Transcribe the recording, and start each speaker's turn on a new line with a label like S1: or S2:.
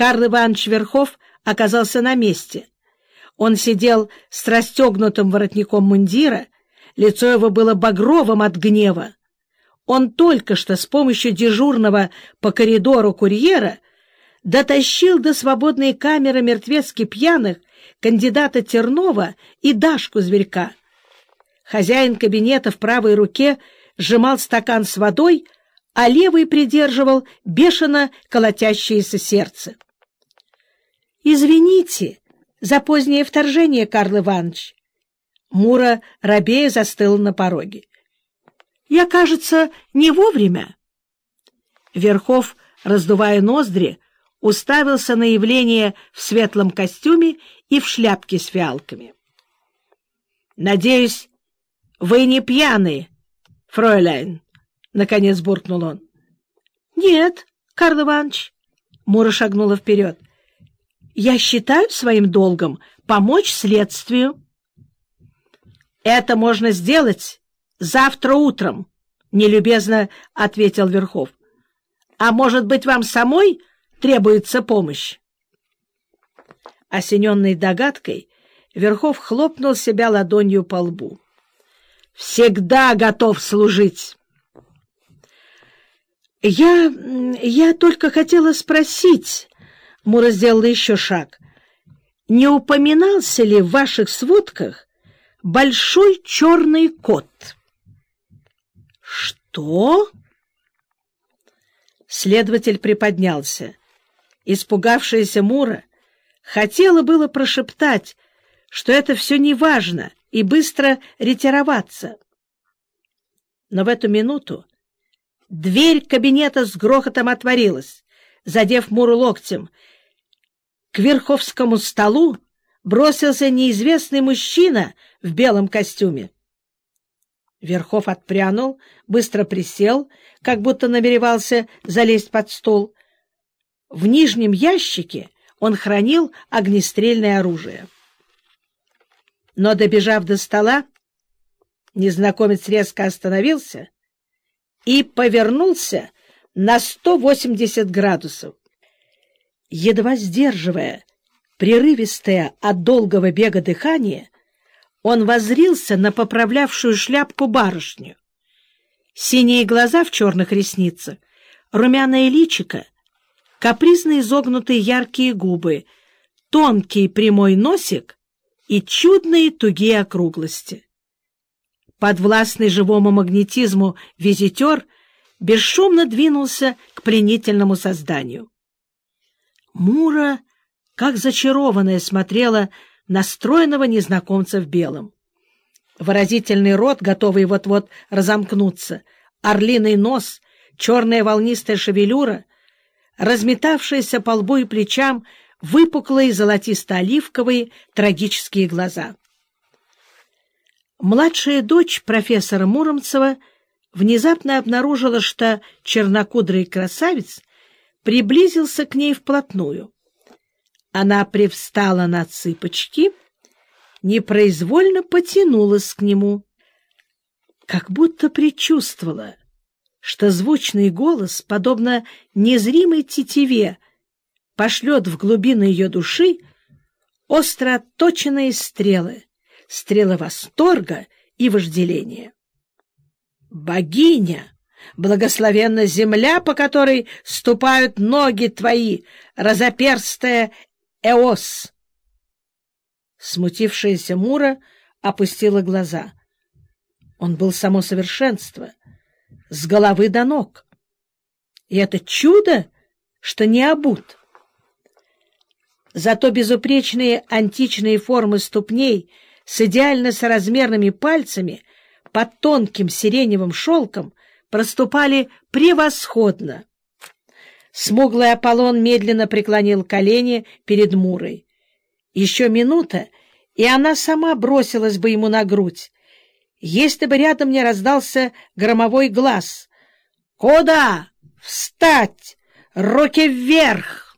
S1: Карл Иванович Верхов оказался на месте. Он сидел с расстегнутым воротником мундира, лицо его было багровым от гнева. Он только что с помощью дежурного по коридору курьера дотащил до свободной камеры мертвецки пьяных кандидата Тернова и Дашку Зверька. Хозяин кабинета в правой руке сжимал стакан с водой, а левый придерживал бешено колотящееся сердце. — Извините за позднее вторжение, Карл Иванович. Мура рабея застыл на пороге. — Я, кажется, не вовремя. Верхов, раздувая ноздри, уставился на явление в светлом костюме и в шляпке с фиалками. — Надеюсь, вы не пьяные, фройляйн? — наконец буркнул он. — Нет, Карл Иванович. Мура шагнула вперед. — Я считаю своим долгом помочь следствию. — Это можно сделать завтра утром, — нелюбезно ответил Верхов. — А может быть, вам самой требуется помощь? Осененный догадкой, Верхов хлопнул себя ладонью по лбу. — Всегда готов служить! Я... я только хотела спросить, — Мура сделала еще шаг, — не упоминался ли в ваших сводках большой черный кот? — Что? Следователь приподнялся. Испугавшаяся Мура хотела было прошептать, что это все неважно, и быстро ретироваться. Но в эту минуту Дверь кабинета с грохотом отворилась, задев Муру локтем. К верховскому столу бросился неизвестный мужчина в белом костюме. Верхов отпрянул, быстро присел, как будто намеревался залезть под стол. В нижнем ящике он хранил огнестрельное оружие. Но, добежав до стола, незнакомец резко остановился — и повернулся на 180 градусов. Едва сдерживая прерывистое от долгого бега дыхание, он возрился на поправлявшую шляпку барышню. Синие глаза в черных ресницах, румяное личико, капризно изогнутые яркие губы, тонкий прямой носик и чудные тугие округлости. Подвластный живому магнетизму визитер бесшумно двинулся к пленительному созданию. Мура, как зачарованная, смотрела на стройного незнакомца в белом. Выразительный рот, готовый вот-вот разомкнуться, орлиный нос, черная волнистая шевелюра, разметавшиеся по лбу и плечам выпуклые золотисто-оливковые трагические глаза. Младшая дочь профессора Муромцева внезапно обнаружила, что чернокудрый красавец приблизился к ней вплотную. Она привстала на цыпочки, непроизвольно потянулась к нему, как будто предчувствовала, что звучный голос, подобно незримой тетиве, пошлет в глубины ее души остро отточенные стрелы, стрелы восторга и вожделения. «Богиня! Благословенна земля, по которой ступают ноги твои, разоперстая Эос!» Смутившаяся Мура опустила глаза. Он был само совершенство, с головы до ног. И это чудо, что не обут. Зато безупречные античные формы ступней — с идеально соразмерными пальцами под тонким сиреневым шелком проступали превосходно. Смуглый Аполлон медленно преклонил колени перед Мурой. Еще минута, и она сама бросилась бы ему на грудь, если бы рядом не раздался громовой глаз. «Куда? Встать! Руки вверх!»